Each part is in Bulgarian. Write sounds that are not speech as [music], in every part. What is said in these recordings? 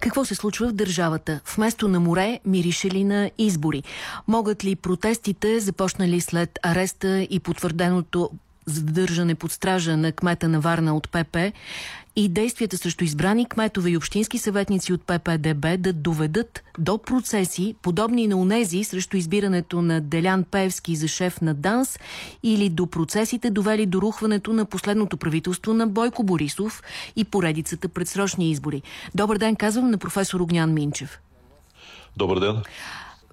Какво се случва в държавата? Вместо на море, мирише ли на избори? Могат ли протестите, започнали след ареста и потвърденото задържане под стража на кмета на Варна от ПП и действията срещу избрани кметове и общински съветници от ППДБ да доведат до процеси, подобни на унези срещу избирането на Делян Певски за шеф на ДАНС или до процесите довели до рухването на последното правителство на Бойко Борисов и поредицата предсрочни избори. Добър ден, казвам на професор Огнян Минчев. Добър ден.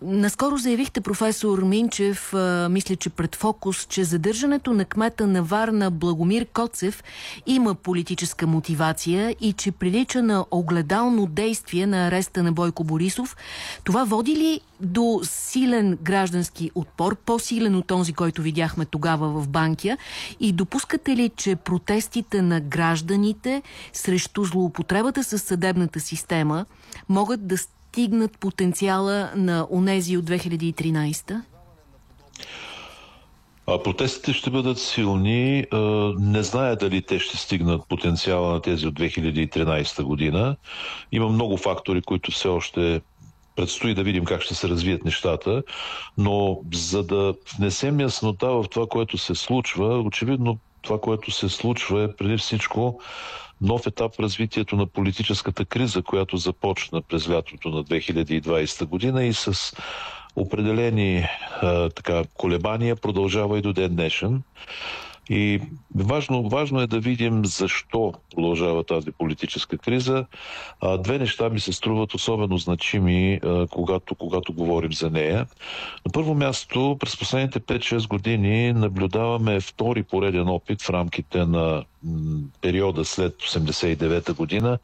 Наскоро заявихте, професор Минчев, а, мисля, че пред фокус, че задържането на кмета на Варна Благомир Коцев има политическа мотивация и че прилича на огледално действие на ареста на Бойко Борисов. Това води ли до силен граждански отпор, по-силен от този, който видяхме тогава в Банкия? И допускате ли, че протестите на гражданите срещу злоупотребата с съдебната система могат да стигнат потенциала на онези от 2013? А протестите ще бъдат силни. Не зная дали те ще стигнат потенциала на тези от 2013 година. Има много фактори, които все още предстои да видим как ще се развият нещата, но за да внесем яснота в това, което се случва, очевидно това, което се случва е преди всичко нов етап в развитието на политическата криза, която започна през лятото на 2020 година и с определени а, така, колебания продължава и до ден днешен. И важно, важно е да видим защо продължава тази политическа криза. А, две неща ми се струват особено значими, а, когато, когато говорим за нея. На първо място, през последните 5-6 години наблюдаваме втори пореден опит в рамките на периода след 89-та година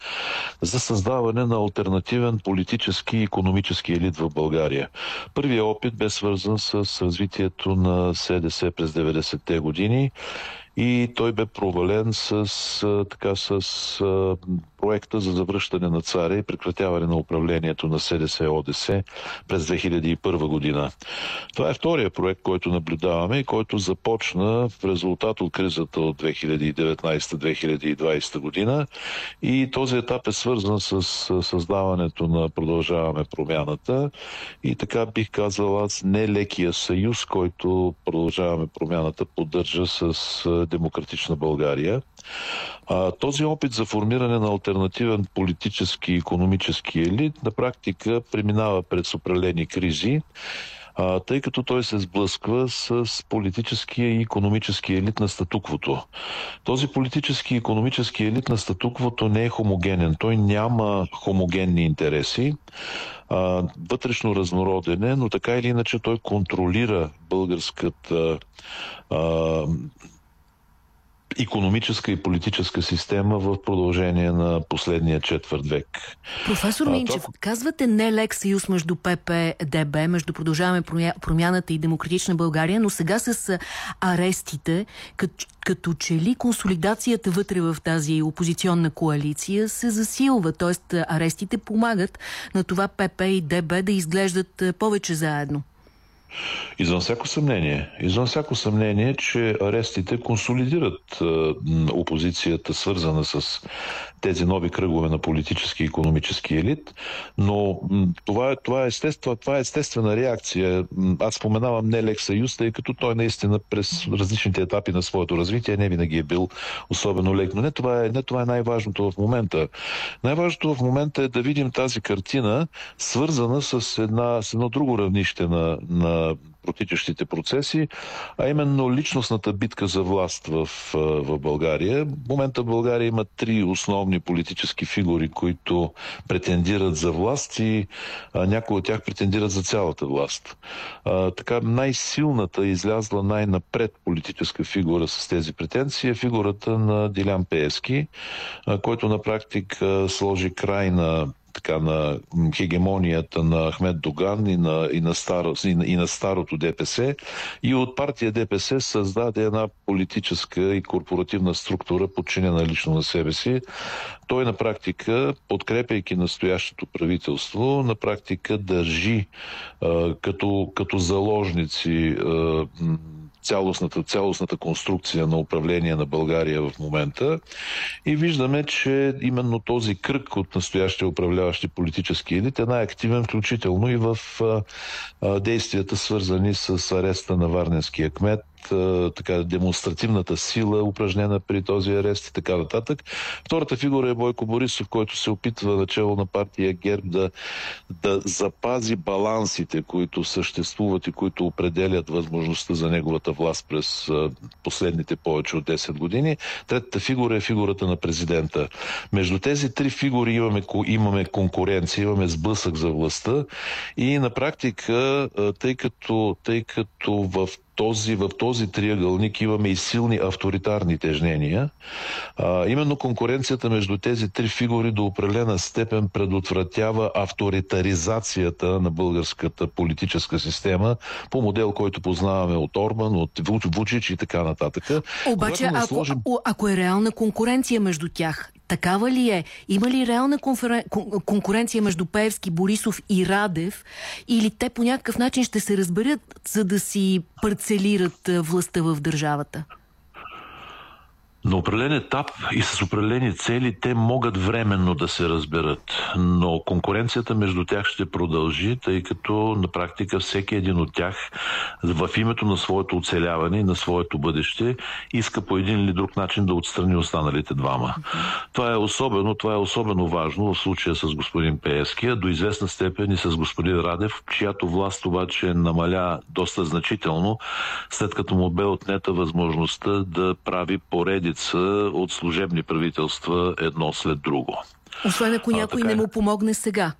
за създаване на альтернативен политически и економически елит в България. Първият опит бе свързан с развитието на СДС през 90-те години и той бе провален с, така, с проекта за завръщане на царя и прекратяване на управлението на СДС ОДС през 2001 година. Това е втория проект, който наблюдаваме и който започна в резултат от кризата от 2019-2020 година и този етап е свързан с създаването на Продължаваме промяната и така бих казал аз нелекия съюз, който Продължаваме промяната поддържа с Демократична България. А, този опит за формиране на альтернативен политически и економически елит на практика преминава през определени кризи, а, тъй като той се сблъсква с политическия и економически елит на статуквото. Този политически и економически елит на статуквото не е хомогенен. Той няма хомогенни интереси. А, вътрешно разнороден е, но така или иначе той контролира българската а, економическа и политическа система в продължение на последния четвърт век. Професор Минчев, това... казвате не лек съюз между ППДБ, между Продължаваме промяната и Демократична България, но сега с арестите, като, като че ли консолидацията вътре в тази опозиционна коалиция се засилва, т.е. арестите помагат на това ПП и ДБ да изглеждат повече заедно. Извън всяко съмнение. Извън всяко съмнение, че арестите консолидират опозицията, свързана с тези нови кръгове на политически и економически елит, но това е, това е, естествена, това е естествена реакция. Аз споменавам не лек съюз, тъй като той наистина през различните етапи на своето развитие не винаги е бил особено лек. Но не това е, не това е най-важното в момента. Най-важното в момента е да видим тази картина, свързана с, една, с едно друго равнище на, на протичащите процеси, а именно личностната битка за власт в, в България. В момента в България има три основни политически фигури, които претендират за власт и а, някои от тях претендират за цялата власт. А, така най-силната излязла най-напред политическа фигура с тези претенции е фигурата на Дилян Пески, а, който на практика сложи край на така на хегемонията на Ахмед Доган и на, и на, старо, и на, и на старото ДПС и от партия ДПС създаде една политическа и корпоративна структура, подчинена лично на себе си. Той на практика, подкрепяйки настоящото правителство, на практика държи а, като, като заложници а, цялостната, цялостната конструкция на управление на България в момента. И виждаме, че именно този кръг от настоящия управляващи политически елит е най-активен, включително и в действията, свързани с ареста на Варненския кмет, така, демонстративната сила, упражнена при този арест и така нататък. Втората фигура е Бойко Борисов, който се опитва начало на партия ГЕРБ да, да запази балансите, които съществуват и които определят възможността за неговата власт през последните повече от 10 години. Третата фигура е фигурата на президента. Между тези три фигури имаме, имаме конкуренция, имаме сблъсък за властта и на практика, тъй като, тъй като в този, в този триъгълник имаме и силни авторитарни тежнения. А, именно конкуренцията между тези три фигури до определена степен предотвратява авторитаризацията на българската политическа система по модел, който познаваме от Орбан, от Вучич и така нататък. Обаче, ако, сложим... ако е реална конкуренция между тях, Такава ли е? Има ли реална конкуренция между Пеевски, Борисов и Радев? Или те по някакъв начин ще се разберат, за да си парцелират властта в държавата? На определен етап и с определени цели те могат временно да се разберат, но конкуренцията между тях ще продължи, тъй като на практика всеки един от тях в името на своето оцеляване и на своето бъдеще иска по един или друг начин да отстрани останалите двама. Това е особено, това е особено важно в случая с господин Пеевски, а до известна степен и с господин Радев, чиято власт обаче намаля доста значително, след като му бе отнета възможността да прави пореди поредица от служебни правителства едно след друго. Освен ако някой а, така... не му помогне сега.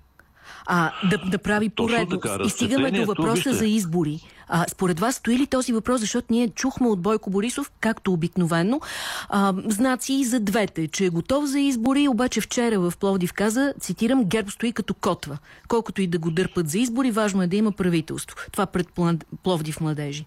А, да, да прави поредност. Така, и стигаме до въпроса вижте. за избори. А, според вас стои ли този въпрос, защото ние чухме от Бойко Борисов, както обикновено, а, знаци и за двете, че е готов за избори, обаче вчера в Пловдив каза, цитирам, ГЕРБ стои като котва. Колкото и да го дърпат за избори, важно е да има правителство. Това пред Пловдив младежи.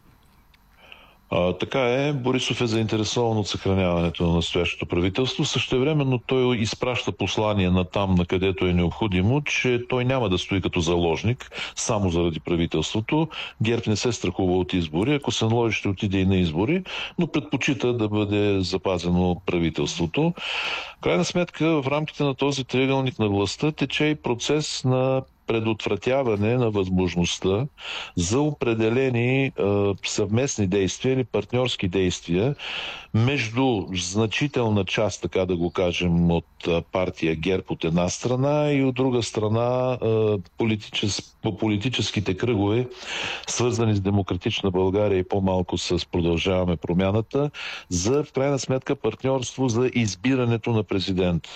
А, така е, Борисов е заинтересован от съхраняването на настоящото правителство. Същевременно той изпраща послание на там, на където е необходимо, че той няма да стои като заложник само заради правителството. ГЕРБ не се страхува от избори. Ако се наложи, ще отиде и на избори, но предпочита да бъде запазено правителството. Крайна сметка, в рамките на този триъгълник на властта тече и процес на предотвратяване на възможността за определени съвместни действия или партньорски действия между значителна част, така да го кажем, от партия ГЕРБ от една страна и от друга страна политичес, по политическите кръгове, свързани с демократична България и по-малко с продължаваме промяната, за в крайна сметка партньорство за избирането на президент.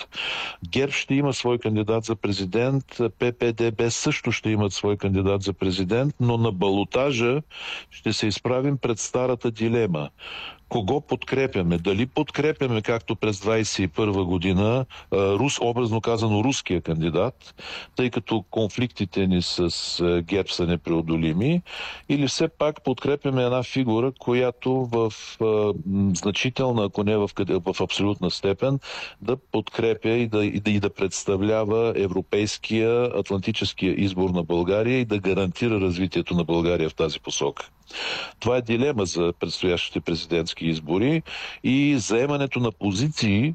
ГЕРБ ще има свой кандидат за президент, ППДБ също ще имат свой кандидат за президент, но на балотажа ще се изправим пред старата дилема кого подкрепяме. Дали подкрепяме, както през 21 година, рус, образно казано руския кандидат, тъй като конфликтите ни с ГЕРБ са непреодолими, или все пак подкрепяме една фигура, която в значителна, ако не в, в абсолютна степен, да подкрепя и да, и да, и да представлява европейския, атлантическия избор на България и да гарантира развитието на България в тази посока. Това е дилема за предстоящите президентски избори и заемането на позиции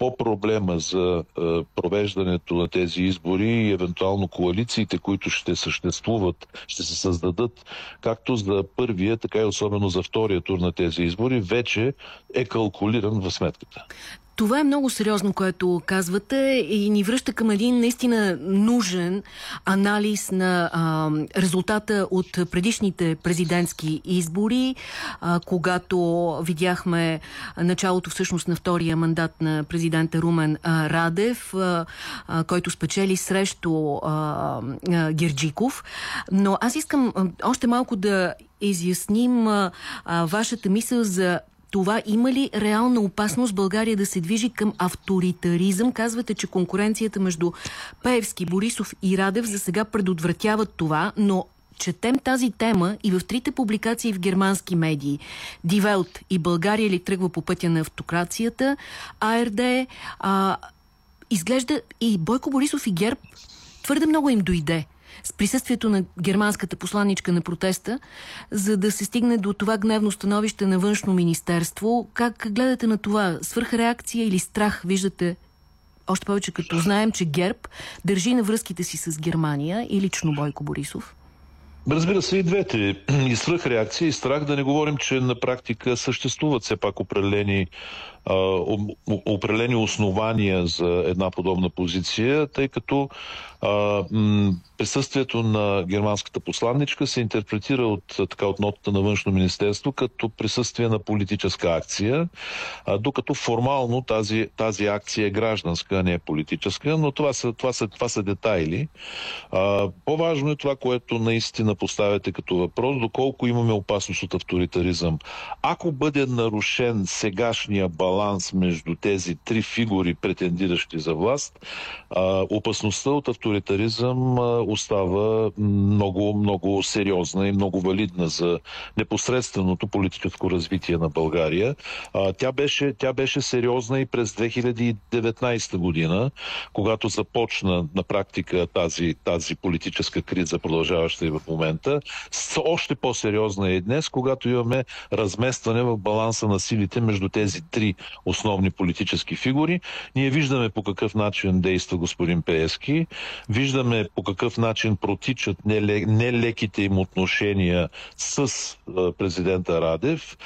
по проблема за е, провеждането на тези избори и евентуално коалициите, които ще съществуват, ще се създадат както за първия, така и особено за втория тур на тези избори, вече е калкулиран в сметката. Това е много сериозно, което казвате и ни връща към един наистина нужен анализ на а, резултата от предишните президентски избори, а, когато видяхме началото всъщност на втория мандат на президента Румен а, Радев, а, а, който спечели срещу а, а, Герджиков. Но аз искам а, още малко да изясним а, а, вашата мисъл за това има ли реална опасност България да се движи към авторитаризъм? Казвате, че конкуренцията между Пеевски, Борисов и Радев за сега предотвратяват това, но четем тази тема и в трите публикации в германски медии. Дивелт и България ли тръгва по пътя на автокрацията, АРД, а, изглежда и Бойко Борисов и ГЕРБ твърде много им дойде. С присъствието на германската посланничка на протеста, за да се стигне до това гневно становище на външно министерство. Как гледате на това? Свърхреакция или страх виждате още повече като знаем, че ГЕРБ държи на връзките си с Германия и лично Бойко Борисов? Разбира се и двете. [clears throat] И свръхреакция, и страх. Да не говорим, че на практика съществуват все пак определени определени основания за една подобна позиция, тъй като присъствието на германската посланничка се интерпретира от, така, от нотата на външно министерство като присъствие на политическа акция, докато формално тази, тази акция е гражданска, а не е политическа, но това са, това са, това са детайли. По-важно е това, което наистина поставяте като въпрос, доколко имаме опасност от авторитаризъм. Ако бъде нарушен сегашния баланс баланс между тези три фигури, претендиращи за власт, опасността от авторитаризъм остава много, много сериозна и много валидна за непосредственото политическо развитие на България. Тя, беше, тя беше сериозна и през 2019 година, когато започна на практика тази, тази политическа криза, продължаваща и в момента. Още по-сериозна е днес, когато имаме разместване в баланса на силите между тези три основни политически фигури. Ние виждаме по какъв начин действа господин Пески, виждаме по какъв начин протичат нелеките им отношения с президента Радев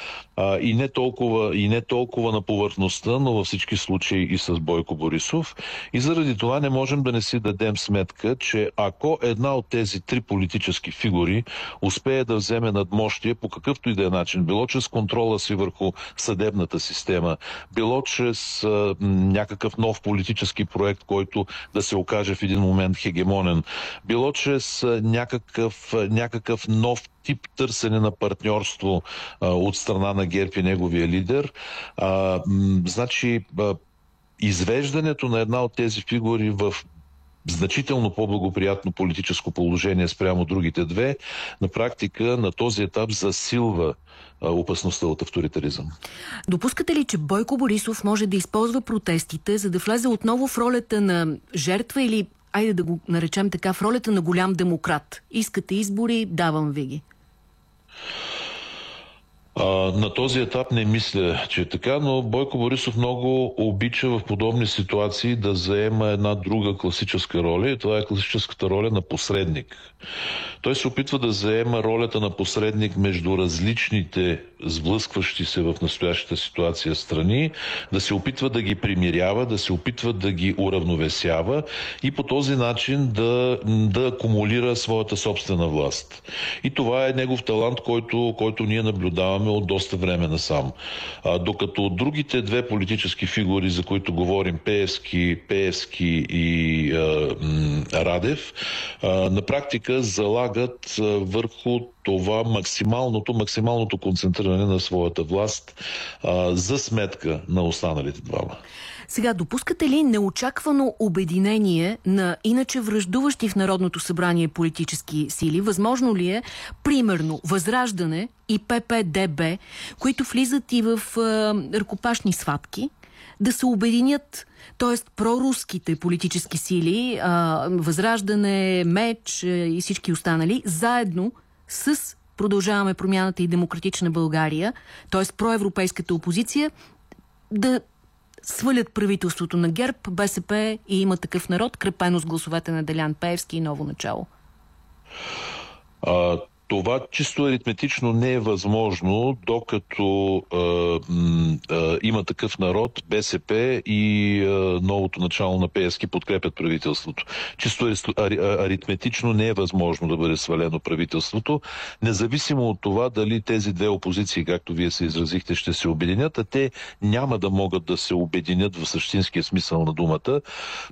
и не толкова, и не толкова на повърхността, но във всички случаи и с Бойко Борисов. И заради това не можем да не си дадем сметка, че ако една от тези три политически фигури успее да вземе надмощие по какъвто и да е начин, било чрез контрола си върху съдебната система, било чрез а, някакъв нов политически проект, който да се окаже в един момент хегемонен, било чрез а, някакъв, някакъв нов тип търсене на партньорство а, от страна на ГЕРБ и неговия лидер. А, м, значи, а, извеждането на една от тези фигури в значително по-благоприятно политическо положение спрямо другите две, на практика на този етап засилва опасността от авторитаризъм. Допускате ли, че Бойко Борисов може да използва протестите, за да влезе отново в ролята на жертва или, айде да го наречем така, в ролята на голям демократ? Искате избори, давам ви ги. А, на този етап не мисля, че е така, но Бойко Борисов много обича в подобни ситуации да заема една друга класическа роля и това е класическата роля на посредник. Той се опитва да заема ролята на посредник между различните сблъскващи се в настоящата ситуация страни, да се опитва да ги примирява, да се опитва да ги уравновесява и по този начин да, да акумулира своята собствена власт. И това е негов талант, който, който ние наблюдаваме от доста време насам. А, докато другите две политически фигури, за които говорим, Пеевски, Пеевски и а, Радев, а, на практика залагат а, върху това максималното, максималното концентриране на своята власт а, за сметка на останалите двама. Сега, допускате ли неочаквано обединение на иначе връждуващи в Народното събрание политически сили? Възможно ли е, примерно, Възраждане и ППДБ, които влизат и в е, ръкопашни сватки, да се обединят, т.е. проруските политически сили, е, Възраждане, Меч и всички останали, заедно с продължаваме промяната и демократична България, т.е. проевропейската опозиция, да свалят правителството на ГЕРБ, БСП и има такъв народ, крепено с гласовете на Делян Пеевски и ново начало? А, това чисто аритметично не е възможно, докато а, а, има такъв народ, БСП и а, новото начало на ПСК подкрепят правителството. Чисто аритметично не е възможно да бъде свалено правителството, независимо от това дали тези две опозиции, както вие се изразихте, ще се обединят, а те няма да могат да се обединят в същинския смисъл на думата.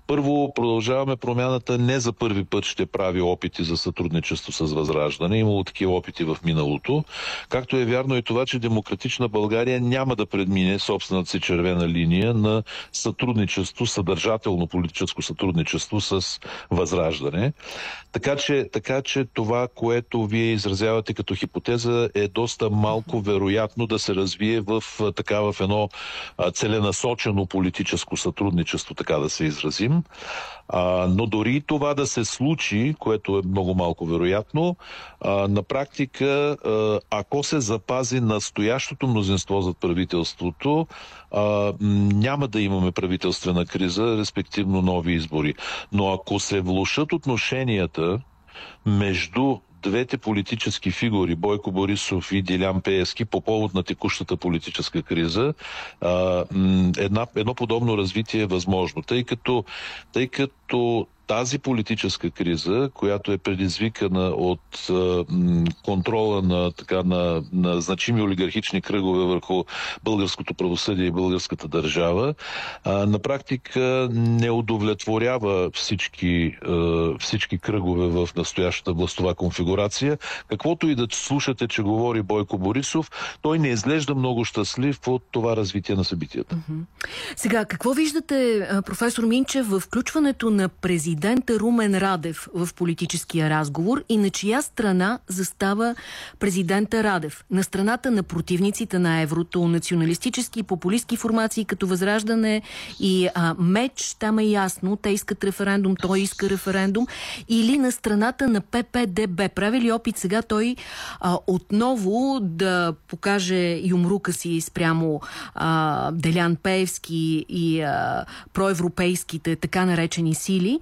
Първо, продължаваме промяната не за първи път ще прави опити за сътрудничество с Възраждане. Имало такива опити в миналото. Както е вярно и това, че демократична България няма да предмине собствената си червена линия на сътрудничество, съдържателно политическо сътрудничество с Възраждане. Така че, така че това, което вие изразявате като хипотеза е доста малко вероятно да се развие в, така, в едно целенасочено политическо сътрудничество, така да се изразим. А, но дори това да се случи, което е много малко вероятно, а, на практика, ако се запази настоящото мнозинство зад правителството, няма да имаме правителствена криза, респективно нови избори. Но ако се влушат отношенията между двете политически фигури, Бойко Борисов и Дилян Пеевски, по повод на текущата политическа криза, една, едно подобно развитие е възможно. Тъй като, тъй като тази политическа криза, която е предизвикана от а, контрола на, така, на, на значими олигархични кръгове върху българското правосъдие и българската държава, а, на практика не удовлетворява всички, а, всички кръгове в настоящата властова конфигурация. Каквото и да слушате, че говори Бойко Борисов, той не изглежда много щастлив от това развитие на събитията. Сега, какво виждате, професор Минчев, в включването на президента президента Румен Радев в политическия разговор и на чия страна застава президента Радев? На страната на противниците на еврото, националистически и популистски формации като Възраждане и а, Меч, там е ясно, те искат референдум, той иска референдум, или на страната на ППДБ. Прави ли опит сега той а, отново да покаже юмрука си спрямо а, Делян Пеевски и а, проевропейските така наречени сили,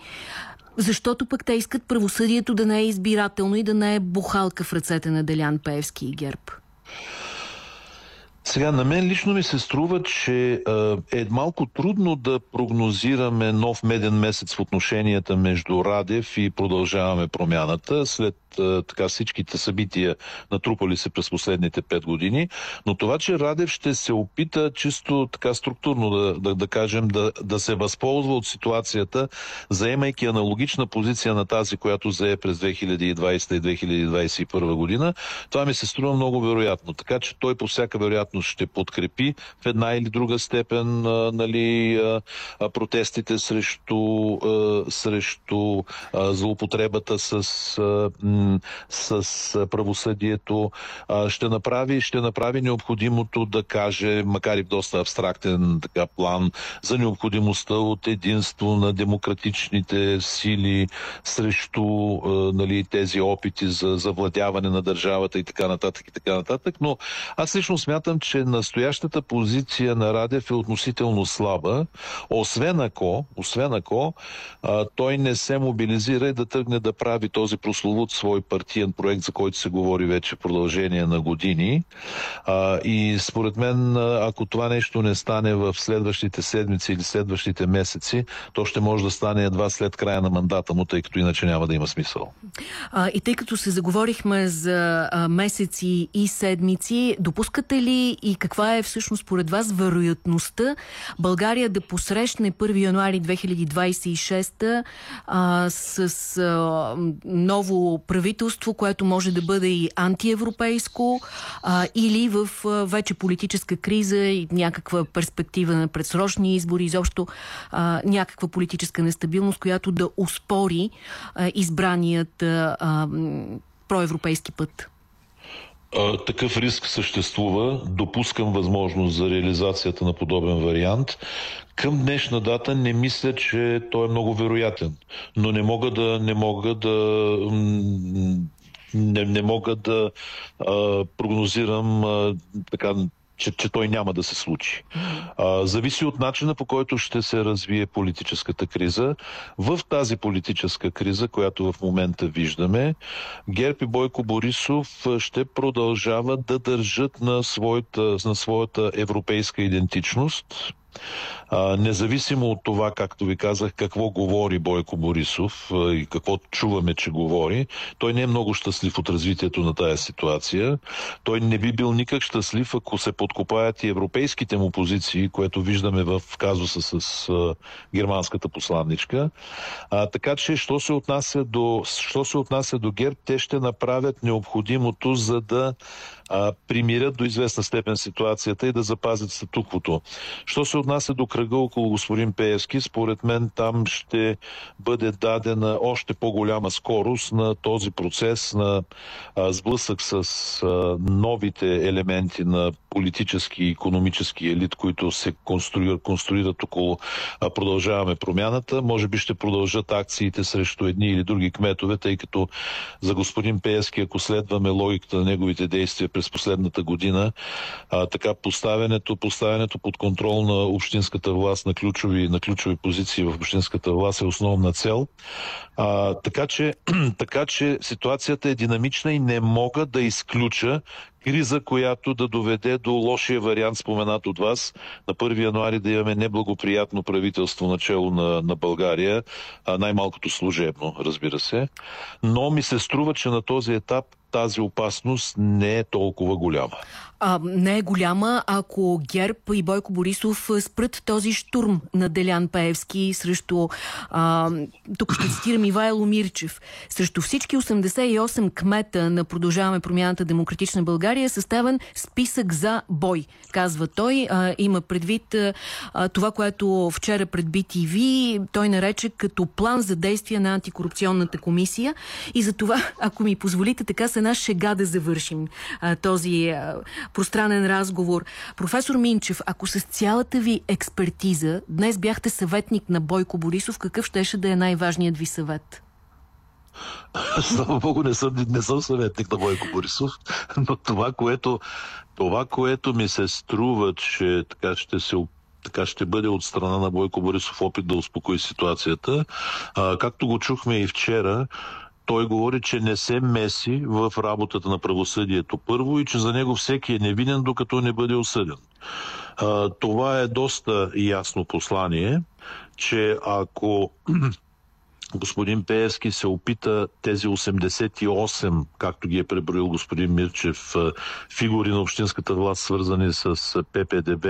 защото пък те искат правосъдието да не е избирателно и да не е бухалка в ръцете на Делян Пеевски и ГЕРБ. Сега, на мен лично ми се струва, че е малко трудно да прогнозираме нов меден месец в отношенията между Радев и продължаваме промяната след така всичките събития натрупали се през последните пет години, но това, че Радев ще се опита чисто така структурно да, да, да кажем, да, да се възползва от ситуацията, заемайки аналогична позиция на тази, която зае през 2020 и 2021 година, това ми се струва много вероятно. Така че той по всяка вероятност ще подкрепи в една или друга степен нали, протестите срещу, срещу злоупотребата с с правосъдието, ще направи, ще направи необходимото да каже, макар и в доста абстрактен така план, за необходимостта от единство на демократичните сили срещу нали, тези опити за завладяване на държавата и така нататък и така нататък. Но аз лично смятам, че настоящата позиция на Радев е относително слаба, освен ако, освен ако а, той не се мобилизира и да тръгне да прави този прословут свой партиен проект, за който се говори вече в продължение на години. А, и според мен, ако това нещо не стане в следващите седмици или следващите месеци, то ще може да стане едва след края на мандата му, тъй като иначе няма да има смисъл. А, и тъй като се заговорихме за а, месеци и седмици, допускате ли и каква е всъщност според вас вероятността България да посрещне 1 януари 2026 а, с а, ново правителство което може да бъде и антиевропейско а, или в а, вече политическа криза и някаква перспектива на предсрочни избори, изобщо а, някаква политическа нестабилност, която да успори а, избраният а, проевропейски път? Такъв риск съществува. Допускам възможност за реализацията на подобен вариант. Към днешна дата не мисля, че той е много вероятен. Но не мога да, не мога да не, не мога да а, прогнозирам а, така че, че той няма да се случи. А, зависи от начина по който ще се развие политическата криза. В тази политическа криза, която в момента виждаме, Герб и Бойко Борисов ще продължават да държат на своята, на своята европейска идентичност А, независимо от това, както ви казах, какво говори Бойко Борисов а, и какво чуваме, че говори, той не е много щастлив от развитието на тая ситуация. Той не би бил никак щастлив, ако се подкопаят и европейските му позиции, което виждаме в казуса с а, германската посланничка. А, така че, що се, отнася до, що се отнася до ГЕРБ, те ще направят необходимото, за да а, примирят до известна степен ситуацията и да запазят статуквото. Що се отнася до кръга около господин Пеевски, според мен там ще бъде дадена още по-голяма скорост на този процес на а, сблъсък с а, новите елементи на политически и економически елит, които се конструират, конструират около продължаваме промяната. Може би ще продължат акциите срещу едни или други кметове, тъй като за господин Пеевски, ако следваме логиката на неговите действия през последната година, а, така поставянето, поставянето под контрол на общинската власт на ключови, на ключови позиции в общинската власт е основна цел. А, така, че, [clears throat] така че ситуацията е динамична и не мога да изключа криза, която да доведе до лошия вариант, споменат от вас, на 1 януари да имаме неблагоприятно правителство начало на, на България, а най-малкото служебно, разбира се. Но ми се струва, че на този етап тази опасност не е толкова голяма. А, не е голяма, ако ГЕРБ и Бойко Борисов спрат този штурм на Делян Паевски срещу, а, тук ще цитирам Ивайло Мирчев, срещу всички 88 кмета на Продължаваме промяната Демократична България е съставен списък за бой, казва той. А, има предвид а, това, което вчера пред BTV той нарече като план за действие на антикорупционната комисия и за това, ако ми позволите така с една шега да завършим а, този пространен разговор. Професор Минчев, ако с цялата ви експертиза днес бяхте съветник на Бойко Борисов, какъв щеше да е най-важният ви съвет? Слава Богу, не съм, не съм съветник на Бойко Борисов, но това, което, това, което ми се струва, че така ще се така ще бъде от страна на Бойко Борисов опит да успокои ситуацията. А, както го чухме и вчера, той говори, че не се меси в работата на правосъдието първо и че за него всеки е невинен, докато не бъде осъден. Това е доста ясно послание, че ако [clears throat] господин Пеевски се опита тези 88, както ги е преброил господин Мирчев, фигури на общинската власт, свързани с ППДБ,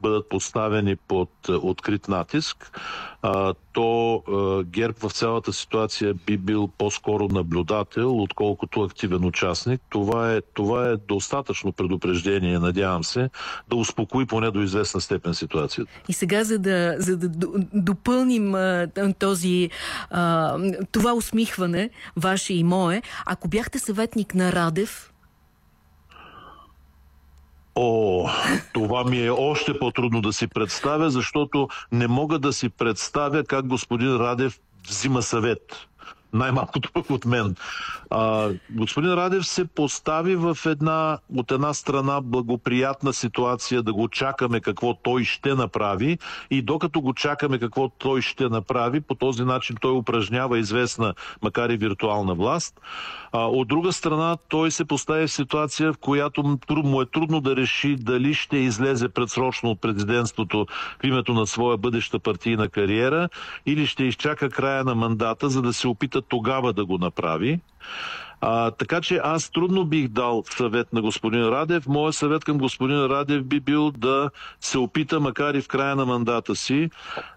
бъдат поставени под открит натиск, то ГЕРБ в цялата ситуация би бил по-скоро наблюдател, отколкото активен участник. Това е, това е достатъчно предупреждение, надявам се, да успокои поне до известна степен ситуацията. И сега, за да, за да допълним този, това усмихване, ваше и мое, ако бяхте съветник на Радев, О, това ми е още по-трудно да си представя, защото не мога да си представя как господин Радев взима съвет най-малкото пък от мен. А, господин Радев се постави в една, от една страна благоприятна ситуация да го чакаме какво той ще направи и докато го чакаме какво той ще направи, по този начин той упражнява известна, макар и виртуална власт. А, от друга страна, той се постави в ситуация, в която му е трудно да реши дали ще излезе предсрочно от президентството в името на своя бъдеща партийна кариера или ще изчака края на мандата, за да се опита тогава да го направи. А, така че аз трудно бих дал съвет на господин Радев. Моят съвет към господин Радев би бил да се опита, макар и в края на мандата си,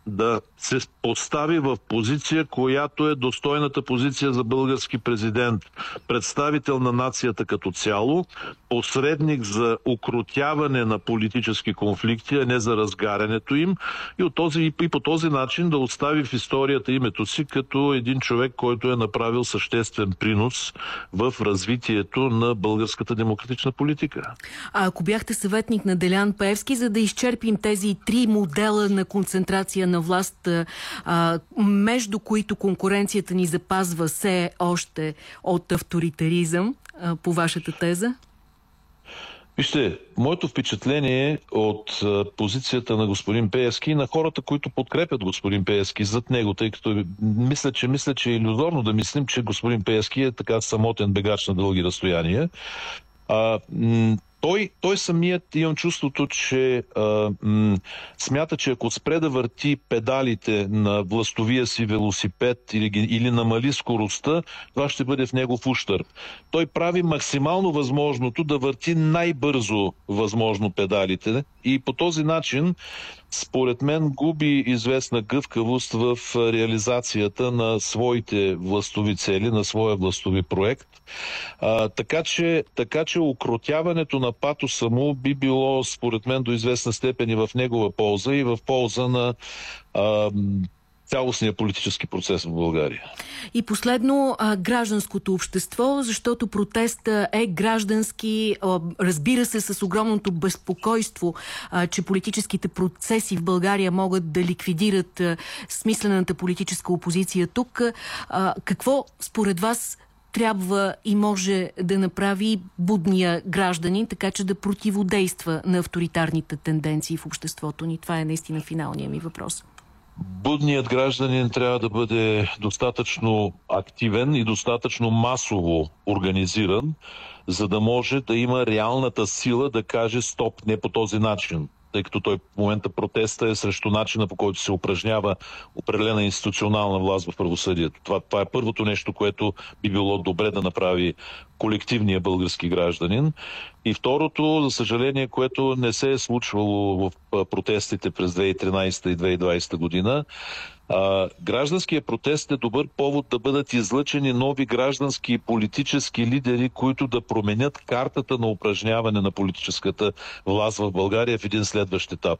да се постави в позиция, която е достойната позиция за български президент. Представител на нацията като цяло, посредник за укротяване на политически конфликти, а не за разгарянето им и, от този, и по този начин да остави в историята името си като един човек, който е направил съществен принос в развитието на българската демократична политика. А ако бяхте съветник на Делян Певски, за да изчерпим тези три модела на концентрация на власт, а, между които конкуренцията ни запазва все още от авторитаризъм, а, по вашата теза? Вижте, моето впечатление от позицията на господин Пеевски и на хората, които подкрепят господин Пеевски зад него, тъй като мисля, че, мисля, че е иллюзорно да мислим, че господин Пеевски е така самотен бегач на дълги разстояния. А, той, той самият имам чувството, че а, м, смята, че ако спре да върти педалите на властовия си велосипед или, или намали скоростта, това ще бъде в негов ущърп. Той прави максимално възможното да върти най-бързо възможно педалите и по този начин според мен губи известна гъвкавост в реализацията на своите властови цели, на своя властови проект. А, така, че, така че укротяването на патоса му би било, според мен, до известна степен и в негова полза и в полза на а, цялостния политически процес в България. И последно, гражданското общество, защото протеста е граждански, разбира се с огромното безпокойство, че политическите процеси в България могат да ликвидират смислената политическа опозиция тук. Какво според вас трябва и може да направи будния гражданин, така че да противодейства на авторитарните тенденции в обществото ни? Това е наистина финалният ми въпрос будният гражданин трябва да бъде достатъчно активен и достатъчно масово организиран, за да може да има реалната сила да каже стоп, не по този начин тъй като той в момента протеста е срещу начина по който се упражнява определена институционална власт в правосъдието. Това, това е първото нещо, което би било добре да направи колективния български гражданин. И второто, за съжаление, което не се е случвало в протестите през 2013 и 2020 година, а, гражданският протест е добър повод да бъдат излъчени нови граждански и политически лидери, които да променят картата на упражняване на политическата власт в България в един следващ етап.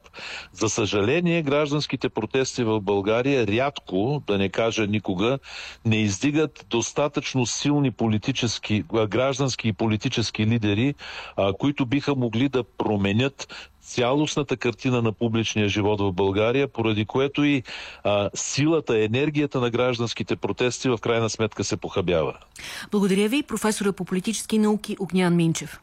За съжаление, гражданските протести в България рядко, да не кажа никога, не издигат достатъчно силни политически, граждански и политически лидери, а, които биха могли да променят цялостната картина на публичния живот в България, поради което и а, силата, енергията на гражданските протести в крайна сметка се похабява. Благодаря ви, професора по политически науки Огнян Минчев.